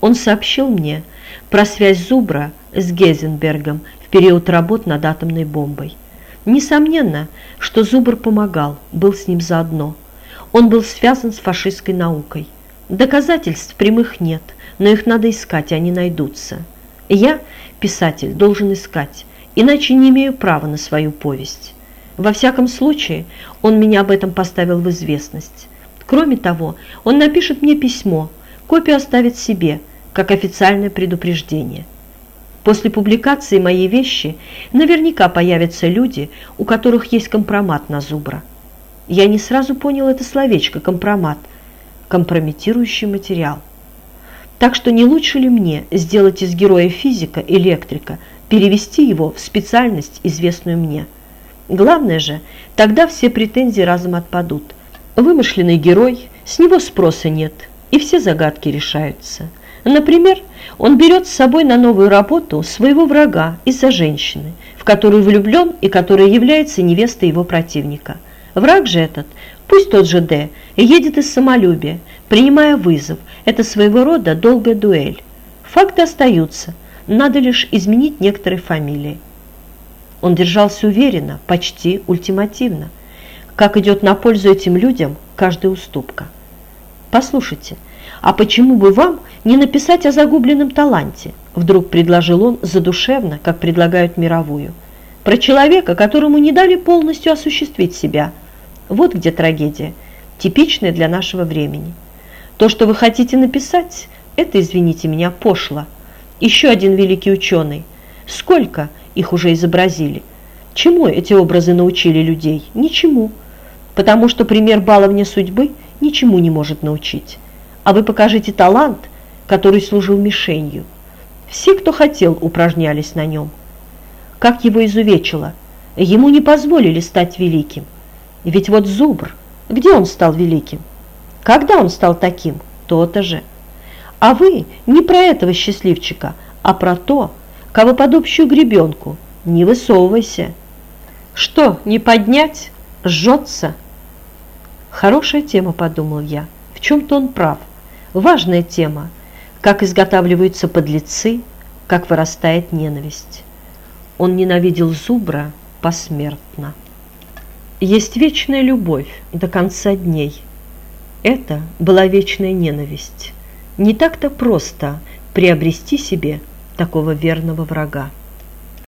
Он сообщил мне про связь Зубра с Гезенбергом в период работ над атомной бомбой. Несомненно, что Зубр помогал, был с ним заодно. Он был связан с фашистской наукой. Доказательств прямых нет, но их надо искать, и они найдутся. Я, писатель, должен искать, иначе не имею права на свою повесть. Во всяком случае, он меня об этом поставил в известность. Кроме того, он напишет мне письмо, копию оставит себе, как официальное предупреждение. После публикации моей вещи наверняка появятся люди, у которых есть компромат на Зубра. Я не сразу понял это словечко «компромат», компрометирующий материал. Так что не лучше ли мне сделать из героя физика, электрика, перевести его в специальность, известную мне? Главное же, тогда все претензии разом отпадут. Вымышленный герой, с него спроса нет, и все загадки решаются. Например, он берет с собой на новую работу своего врага из-за женщины, в которую влюблен и которая является невестой его противника. Враг же этот, пусть тот же Д, едет из самолюбия, принимая вызов. Это своего рода долгая дуэль. Факты остаются, надо лишь изменить некоторые фамилии. Он держался уверенно, почти ультимативно. Как идет на пользу этим людям каждая уступка. Послушайте, а почему бы вам не написать о загубленном таланте? Вдруг предложил он задушевно, как предлагают мировую. Про человека, которому не дали полностью осуществить себя. Вот где трагедия, типичная для нашего времени. То, что вы хотите написать, это, извините меня, пошло. Еще один великий ученый. Сколько их уже изобразили? Чему эти образы научили людей? Ничему. Потому что пример баловня судьбы ничему не может научить. А вы покажите талант, который служил мишенью. Все, кто хотел, упражнялись на нем. Как его изувечило. Ему не позволили стать великим. Ведь вот Зубр, где он стал великим? Когда он стал таким? То-то же. А вы не про этого счастливчика, а про то, кого под общую гребенку. Не высовывайся. Что, не поднять? Жжется. Хорошая тема, подумал я. В чем-то он прав. Важная тема. Как изготавливаются подлецы, как вырастает ненависть. Он ненавидел Зубра посмертно. Есть вечная любовь до конца дней – это была вечная ненависть. Не так-то просто приобрести себе такого верного врага.